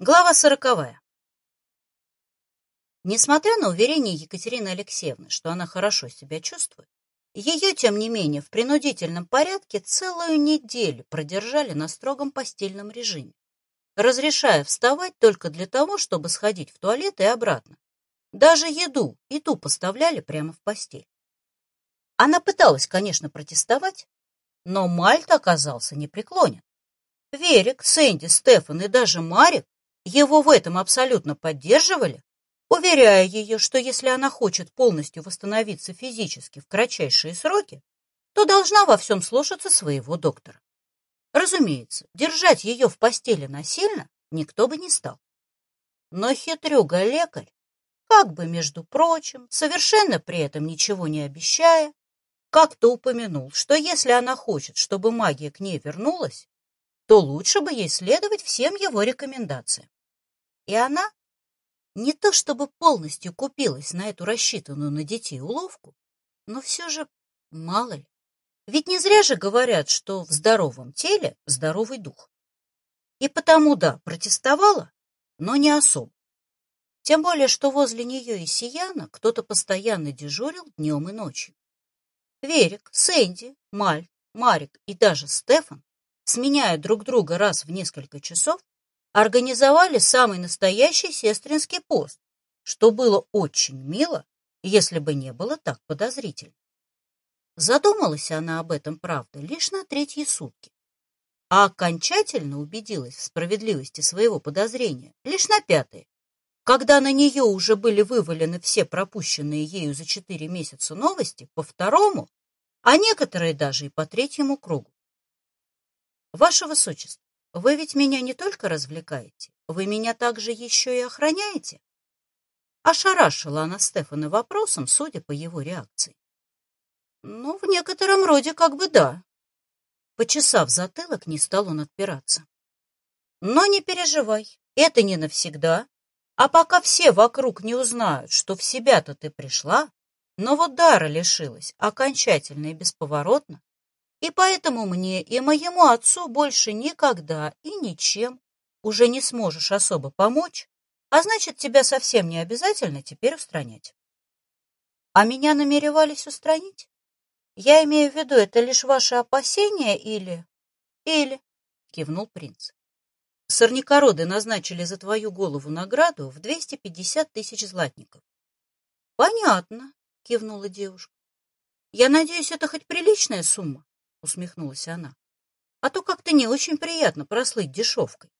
Глава сороковая. Несмотря на уверение Екатерины Алексеевны, что она хорошо себя чувствует, ее, тем не менее, в принудительном порядке целую неделю продержали на строгом постельном режиме, разрешая вставать только для того, чтобы сходить в туалет и обратно. Даже еду и ту поставляли прямо в постель. Она пыталась, конечно, протестовать, но Мальт оказался непреклонен. Верик, Сэнди, Стефан и даже Марик его в этом абсолютно поддерживали, уверяя ее, что если она хочет полностью восстановиться физически в кратчайшие сроки, то должна во всем слушаться своего доктора. Разумеется, держать ее в постели насильно никто бы не стал. Но хитрюга-лекарь, как бы, между прочим, совершенно при этом ничего не обещая, как-то упомянул, что если она хочет, чтобы магия к ней вернулась, то лучше бы ей следовать всем его рекомендациям. И она не то чтобы полностью купилась на эту рассчитанную на детей уловку, но все же мало ли. Ведь не зря же говорят, что в здоровом теле здоровый дух. И потому, да, протестовала, но не особо. Тем более, что возле нее и Сияна кто-то постоянно дежурил днем и ночью. Верик, Сэнди, Маль, Марик и даже Стефан, сменяя друг друга раз в несколько часов, организовали самый настоящий сестринский пост, что было очень мило, если бы не было так подозрительно. Задумалась она об этом, правда, лишь на третьи сутки, а окончательно убедилась в справедливости своего подозрения лишь на пятые, когда на нее уже были вывалены все пропущенные ею за четыре месяца новости по второму, а некоторые даже и по третьему кругу. Ваше Высочество, вы ведь меня не только развлекаете, вы меня также еще и охраняете? Ошарашила она Стефана вопросом, судя по его реакции. Ну, в некотором роде как бы да. Почесав затылок, не стал он отпираться. Но не переживай, это не навсегда. А пока все вокруг не узнают, что в себя-то ты пришла, но вот дара лишилась окончательно и бесповоротно, и поэтому мне и моему отцу больше никогда и ничем уже не сможешь особо помочь, а значит, тебя совсем не обязательно теперь устранять. А меня намеревались устранить? Я имею в виду, это лишь ваши опасения или... Или... Кивнул принц. Сорнякороды назначили за твою голову награду в 250 тысяч златников. Понятно, кивнула девушка. Я надеюсь, это хоть приличная сумма? — усмехнулась она. — А то как-то не очень приятно прослыть дешевкой.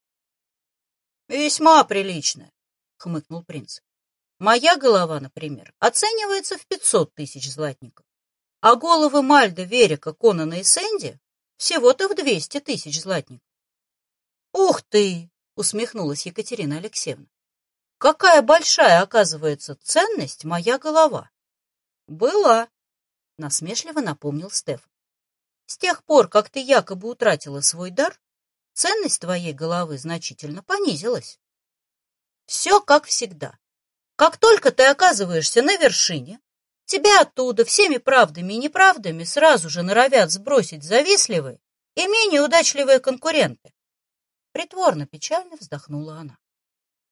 — Весьма приличная, — хмыкнул принц. — Моя голова, например, оценивается в пятьсот тысяч златников, а головы Мальда, Верика, Конана и Сэнди всего-то в двести тысяч златников. — Ух ты! — усмехнулась Екатерина Алексеевна. — Какая большая, оказывается, ценность моя голова! — Была, — насмешливо напомнил Стефан. С тех пор, как ты якобы утратила свой дар, ценность твоей головы значительно понизилась. Все как всегда. Как только ты оказываешься на вершине, тебя оттуда всеми правдами и неправдами сразу же норовят сбросить завистливые и менее удачливые конкуренты. Притворно печально вздохнула она.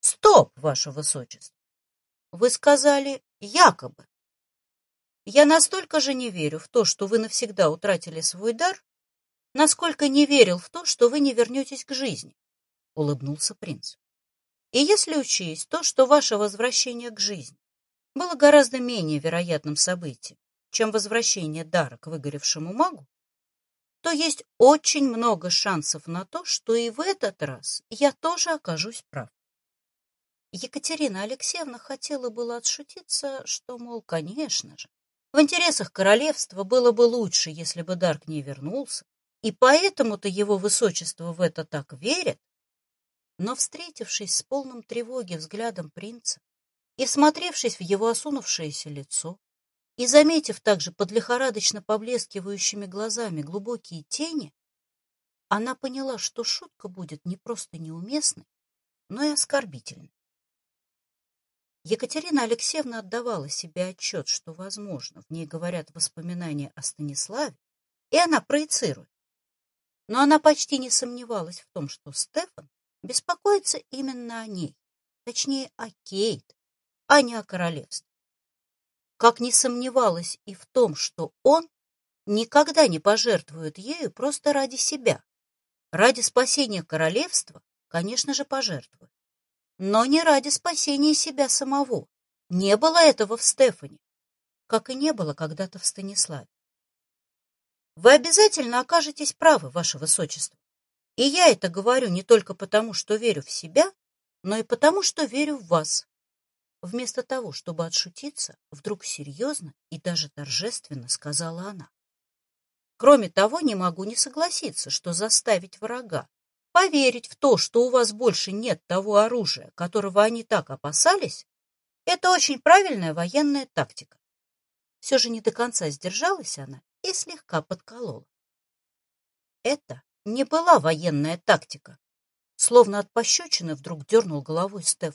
Стоп, ваше высочество. Вы сказали якобы. Я настолько же не верю в то, что вы навсегда утратили свой дар, насколько не верил в то, что вы не вернетесь к жизни, — улыбнулся принц. И если учесть то, что ваше возвращение к жизни было гораздо менее вероятным событием, чем возвращение дара к выгоревшему магу, то есть очень много шансов на то, что и в этот раз я тоже окажусь прав. Екатерина Алексеевна хотела было отшутиться, что, мол, конечно же, в интересах королевства было бы лучше, если бы дар к ней вернулся, и поэтому-то его высочество в это так верит. Но, встретившись с полным тревоги взглядом принца и всмотревшись в его осунувшееся лицо, и заметив также под лихорадочно поблескивающими глазами глубокие тени, она поняла, что шутка будет не просто неуместной, но и оскорбительной. Екатерина Алексеевна отдавала себе отчет, что, возможно, в ней говорят воспоминания о Станиславе, и она проецирует. Но она почти не сомневалась в том, что Стефан беспокоится именно о ней, точнее, о Кейт, а не о королевстве. Как не сомневалась и в том, что он никогда не пожертвует ею просто ради себя. Ради спасения королевства, конечно же, пожертвует. Но не ради спасения себя самого. Не было этого в Стефане, как и не было когда-то в Станиславе. Вы обязательно окажетесь правы, ваше высочество. И я это говорю не только потому, что верю в себя, но и потому, что верю в вас. Вместо того, чтобы отшутиться, вдруг серьезно и даже торжественно сказала она. Кроме того, не могу не согласиться, что заставить врага поверить в то, что у вас больше нет того оружия, которого они так опасались, это очень правильная военная тактика. Все же не до конца сдержалась она и слегка подколола. Это не была военная тактика. Словно от пощечины вдруг дернул головой Стеф.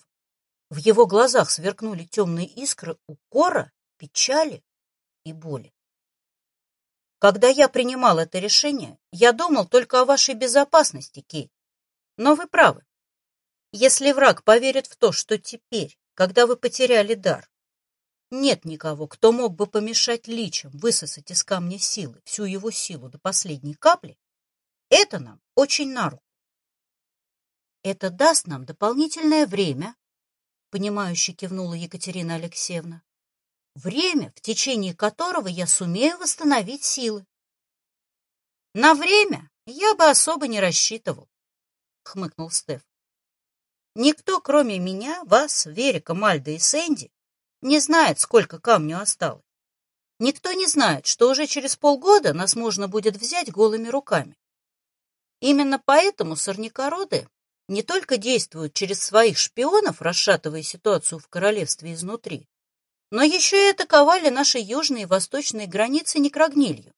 В его глазах сверкнули темные искры укора, печали и боли. Когда я принимал это решение, я думал только о вашей безопасности, Кейт. Но вы правы. Если враг поверит в то, что теперь, когда вы потеряли дар, нет никого, кто мог бы помешать личам высосать из камня силы всю его силу до последней капли, это нам очень на руку. Это даст нам дополнительное время, понимающе кивнула Екатерина Алексеевна время, в течение которого я сумею восстановить силы. На время я бы особо не рассчитывал, хмыкнул Стеф. Никто, кроме меня, вас, Верика, Мальда и Сэнди, не знает, сколько камню осталось. Никто не знает, что уже через полгода нас можно будет взять голыми руками. Именно поэтому сорнякороды не только действуют через своих шпионов, расшатывая ситуацию в королевстве изнутри, но еще и атаковали наши южные и восточные границы некрогнилью.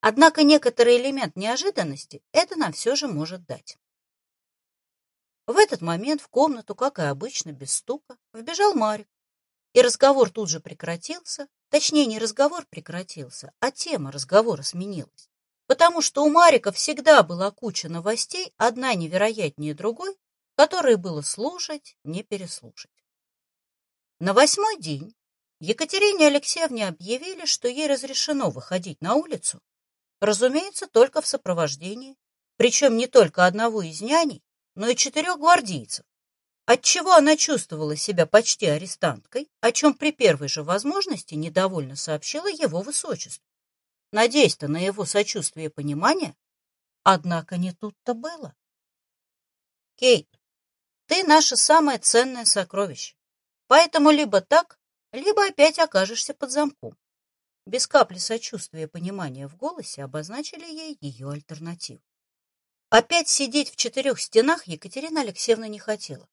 Однако некоторый элемент неожиданности это нам все же может дать. В этот момент в комнату, как и обычно, без стука, вбежал Марик, и разговор тут же прекратился, точнее, не разговор прекратился, а тема разговора сменилась, потому что у Марика всегда была куча новостей, одна невероятнее другой, которые было слушать, не переслушать. На восьмой день Екатерине Алексеевне объявили, что ей разрешено выходить на улицу, разумеется, только в сопровождении, причем не только одного из няней, но и четырех гвардейцев, отчего она чувствовала себя почти арестанткой, о чем при первой же возможности недовольно сообщила его высочеству. Надеясь-то на его сочувствие и понимание, однако не тут-то было. Кейт, ты наше самое ценное сокровище. Поэтому либо так, либо опять окажешься под замком. Без капли сочувствия и понимания в голосе обозначили ей ее альтернативу. Опять сидеть в четырех стенах Екатерина Алексеевна не хотела.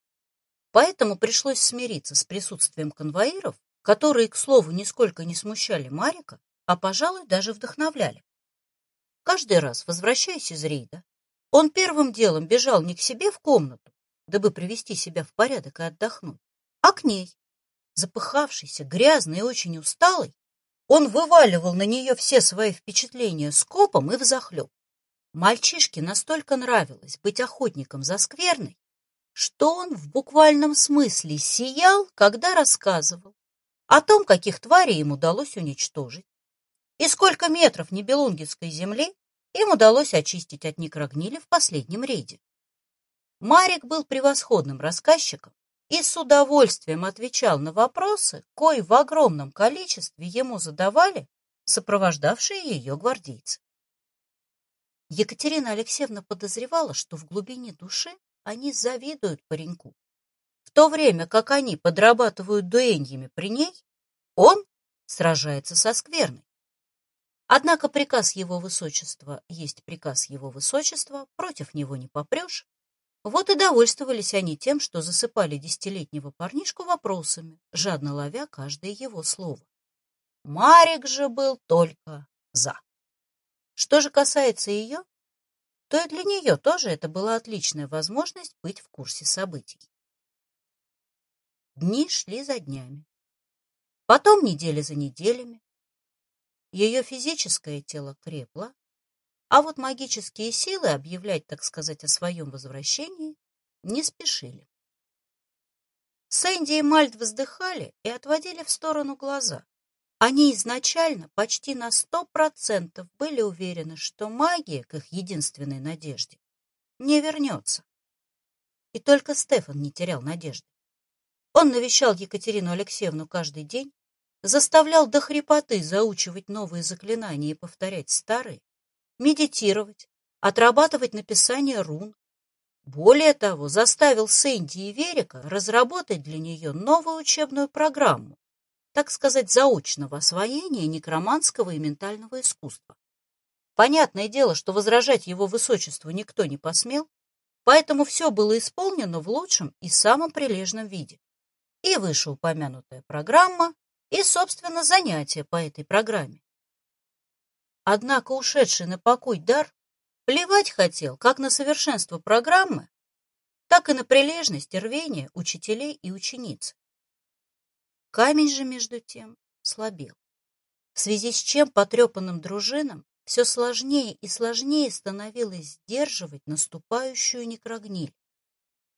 Поэтому пришлось смириться с присутствием конвоиров, которые, к слову, нисколько не смущали Марика, а, пожалуй, даже вдохновляли. Каждый раз, возвращаясь из рейда, он первым делом бежал не к себе в комнату, дабы привести себя в порядок и отдохнуть, а к ней. Запыхавшийся, грязный и очень усталый, он вываливал на нее все свои впечатления скопом и взахлеб. Мальчишке настолько нравилось быть охотником за скверной, что он в буквальном смысле сиял, когда рассказывал о том, каких тварей им удалось уничтожить, и сколько метров Небелунгетской земли им удалось очистить от некрогнили в последнем рейде. Марик был превосходным рассказчиком и с удовольствием отвечал на вопросы, кои в огромном количестве ему задавали сопровождавшие ее гвардейцы. Екатерина Алексеевна подозревала, что в глубине души они завидуют пареньку. В то время как они подрабатывают дуэньями при ней, он сражается со скверной. Однако приказ его высочества есть приказ его высочества, против него не попрешь, вот и довольствовались они тем, что засыпали десятилетнего парнишку вопросами, жадно ловя каждое его слово. Марик же был только «за». Что же касается ее, то и для нее тоже это была отличная возможность быть в курсе событий. Дни шли за днями, потом недели за неделями. Ее физическое тело крепло, а вот магические силы объявлять, так сказать, о своем возвращении не спешили. Сэнди и Мальт вздыхали и отводили в сторону глаза. Они изначально почти на сто процентов были уверены, что магия, к их единственной надежде, не вернется. И только Стефан не терял надежды. Он навещал Екатерину Алексеевну каждый день, заставлял до хрипоты заучивать новые заклинания и повторять старые, медитировать, отрабатывать написание рун. Более того, заставил Сэнди и Верика разработать для нее новую учебную программу, так сказать, заочного освоения некроманского и ментального искусства. Понятное дело, что возражать его высочеству никто не посмел, поэтому все было исполнено в лучшем и самом прилежном виде. И вышеупомянутая программа, и, собственно, занятия по этой программе. Однако ушедший на покой дар плевать хотел как на совершенство программы, так и на прилежность и рвение учителей и учениц. Камень же, между тем, слабел, в связи с чем потрепанным дружинам все сложнее и сложнее становилось сдерживать наступающую некрогниль.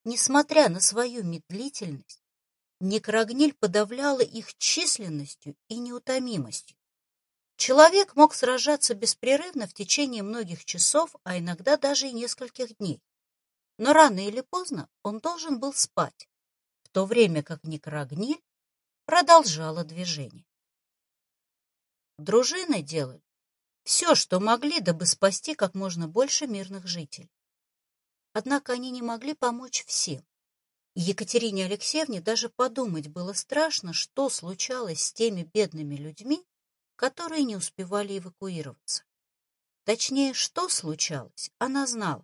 Несмотря на свою медлительность, некрогниль подавляла их численностью и неутомимостью. Человек мог сражаться беспрерывно в течение многих часов, а иногда даже и нескольких дней. Но рано или поздно он должен был спать, в то время как некрогниль продолжала движение. Дружины делали все, что могли, дабы спасти как можно больше мирных жителей. Однако они не могли помочь всем. Екатерине Алексеевне даже подумать было страшно, что случалось с теми бедными людьми, которые не успевали эвакуироваться. Точнее, что случалось, она знала.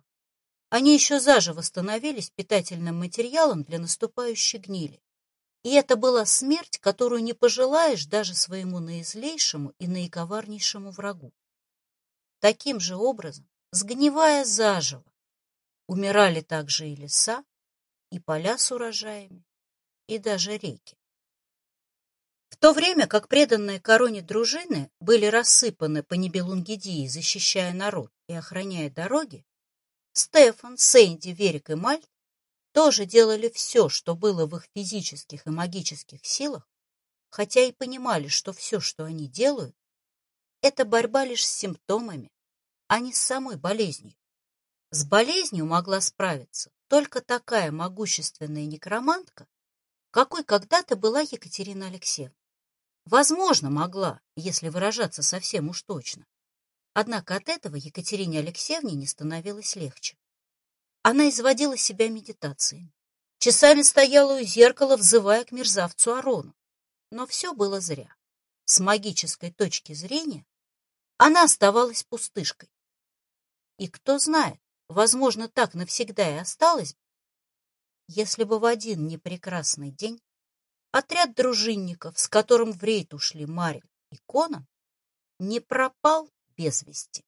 Они еще заживо становились питательным материалом для наступающей гнили. И это была смерть, которую не пожелаешь даже своему наизлейшему и наиковарнейшему врагу. Таким же образом, сгнивая заживо, умирали также и леса, и поля с урожаями, и даже реки. В то время как преданные короне дружины были рассыпаны по Небелунгидии, защищая народ и охраняя дороги, Стефан, Сэнди, Верик и Мальт тоже делали все, что было в их физических и магических силах, хотя и понимали, что все, что они делают, это борьба лишь с симптомами, а не с самой болезнью. С болезнью могла справиться только такая могущественная некромантка, какой когда-то была Екатерина Алексеевна. Возможно, могла, если выражаться совсем уж точно. Однако от этого Екатерине Алексеевне не становилось легче. Она изводила себя медитацией. Часами стояла у зеркала, взывая к мерзавцу Арону. Но все было зря. С магической точки зрения она оставалась пустышкой. И кто знает, возможно, так навсегда и осталось если бы в один непрекрасный день отряд дружинников, с которым в рейд ушли Марик и Конан, не пропал без вести.